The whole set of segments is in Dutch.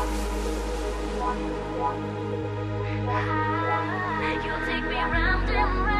You take me round and round.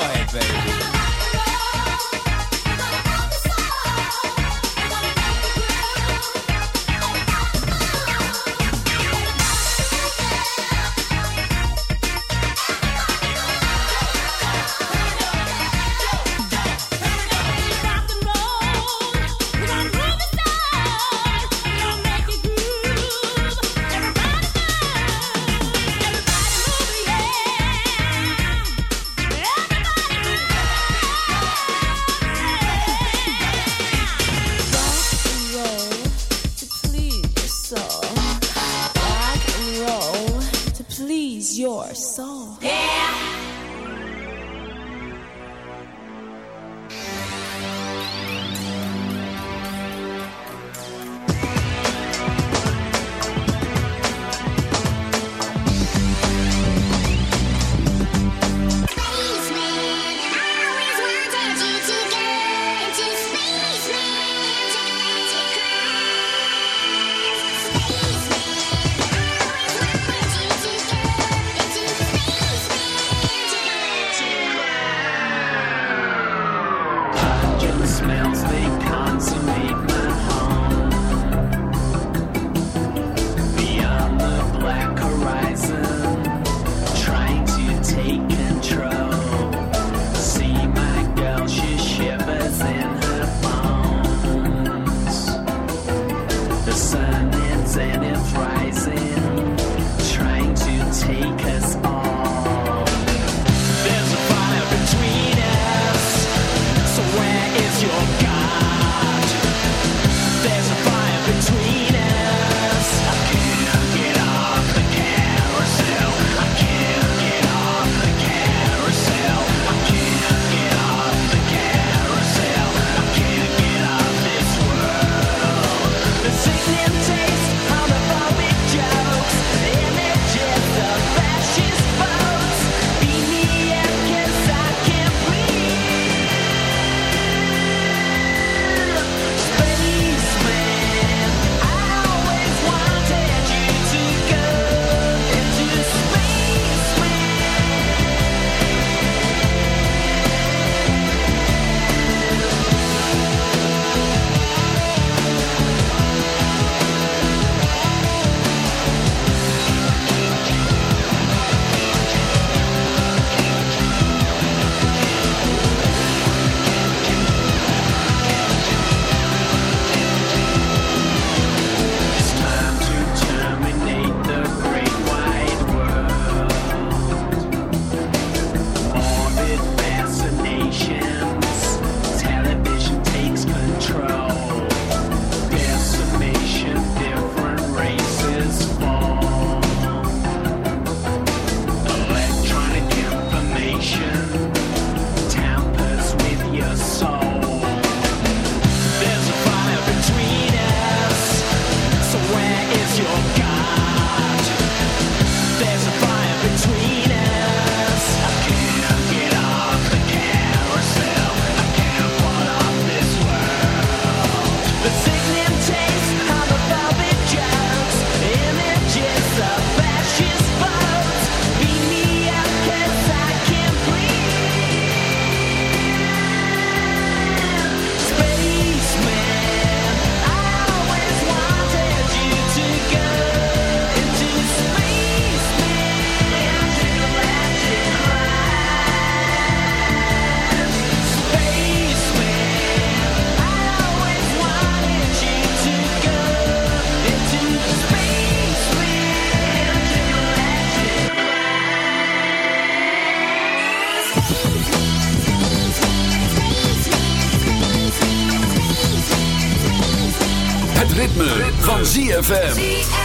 Go ahead, baby. ZFM.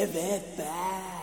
É Everybody.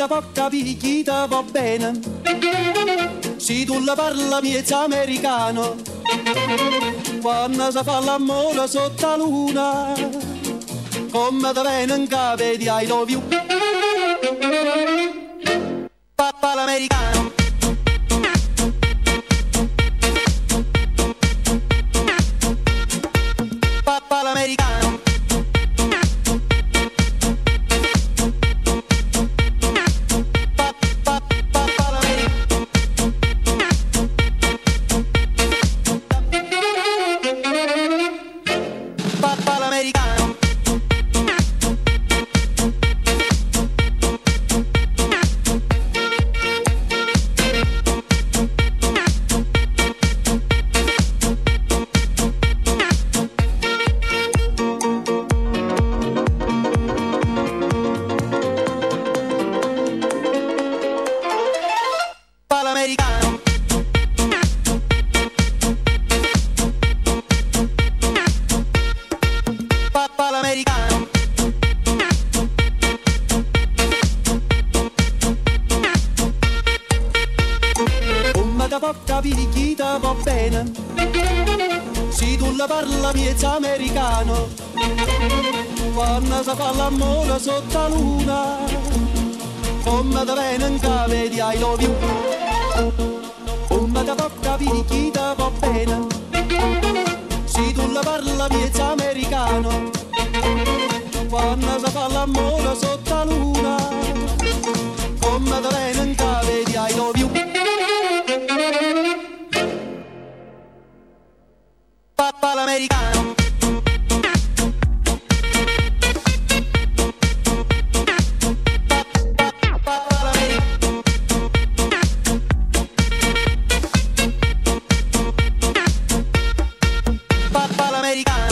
te porta picchi va bene. Se tu la parla miezza americano, quando si fa l'amore sotto la luna, come te viene in capo di I love you. Papà l'americano. americana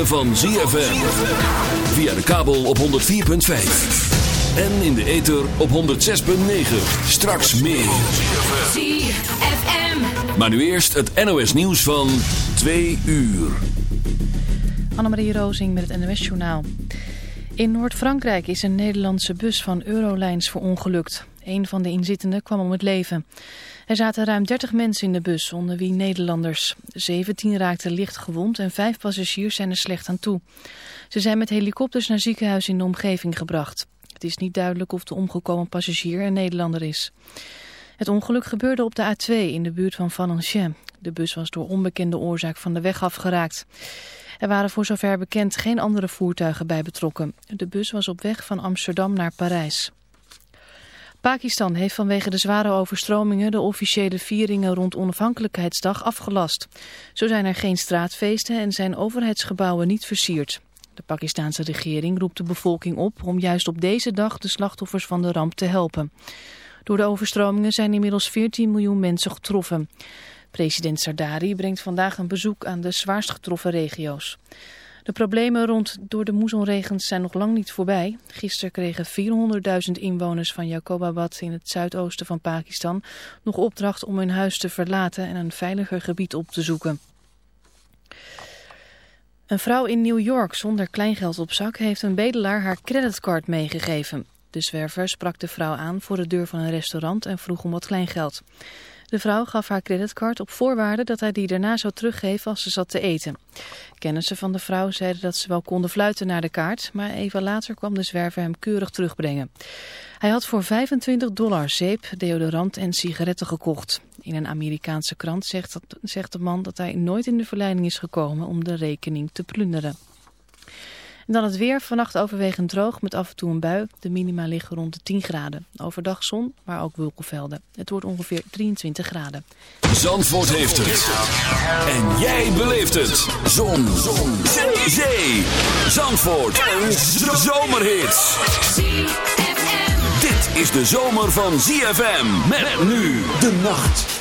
ritme van ZFM. Via de kabel op 104.5. En in de ether op 106.9. Straks meer. ZFM. Maar nu eerst het NOS nieuws van 2 uur. Annemarie Rozing met het NOS-journaal. In Noord-Frankrijk is een Nederlandse bus van Eurolines verongelukt. Een van de inzittenden kwam om het leven. Er zaten ruim 30 mensen in de bus, onder wie Nederlanders. 17 raakten licht gewond en 5 passagiers zijn er slecht aan toe. Ze zijn met helikopters naar ziekenhuizen in de omgeving gebracht. Het is niet duidelijk of de omgekomen passagier een Nederlander is. Het ongeluk gebeurde op de A2 in de buurt van Valenciennes. De bus was door onbekende oorzaak van de weg afgeraakt. Er waren voor zover bekend geen andere voertuigen bij betrokken. De bus was op weg van Amsterdam naar Parijs. Pakistan heeft vanwege de zware overstromingen de officiële vieringen rond onafhankelijkheidsdag afgelast. Zo zijn er geen straatfeesten en zijn overheidsgebouwen niet versierd. De Pakistanse regering roept de bevolking op om juist op deze dag de slachtoffers van de ramp te helpen. Door de overstromingen zijn inmiddels 14 miljoen mensen getroffen. President Sardari brengt vandaag een bezoek aan de zwaarst getroffen regio's. De problemen rond door de moessonregens zijn nog lang niet voorbij. Gisteren kregen 400.000 inwoners van Jacobabad in het zuidoosten van Pakistan nog opdracht om hun huis te verlaten en een veiliger gebied op te zoeken. Een vrouw in New York zonder kleingeld op zak heeft een bedelaar haar creditcard meegegeven. De zwerver sprak de vrouw aan voor de deur van een restaurant en vroeg om wat kleingeld. De vrouw gaf haar creditcard op voorwaarde dat hij die daarna zou teruggeven als ze zat te eten. Kennissen van de vrouw zeiden dat ze wel konden fluiten naar de kaart, maar even later kwam de zwerver hem keurig terugbrengen. Hij had voor 25 dollar zeep, deodorant en sigaretten gekocht. In een Amerikaanse krant zegt, zegt de man dat hij nooit in de verleiding is gekomen om de rekening te plunderen. Dan het weer. Vannacht overwegend droog met af en toe een bui. De minima liggen rond de 10 graden. Overdag zon, maar ook wolkenvelden. Het wordt ongeveer 23 graden. Zandvoort heeft het. En jij beleeft het. Zon. Zon. Zee. Zandvoort. Een zomerhit. Dit is de zomer van ZFM. Met nu de nacht.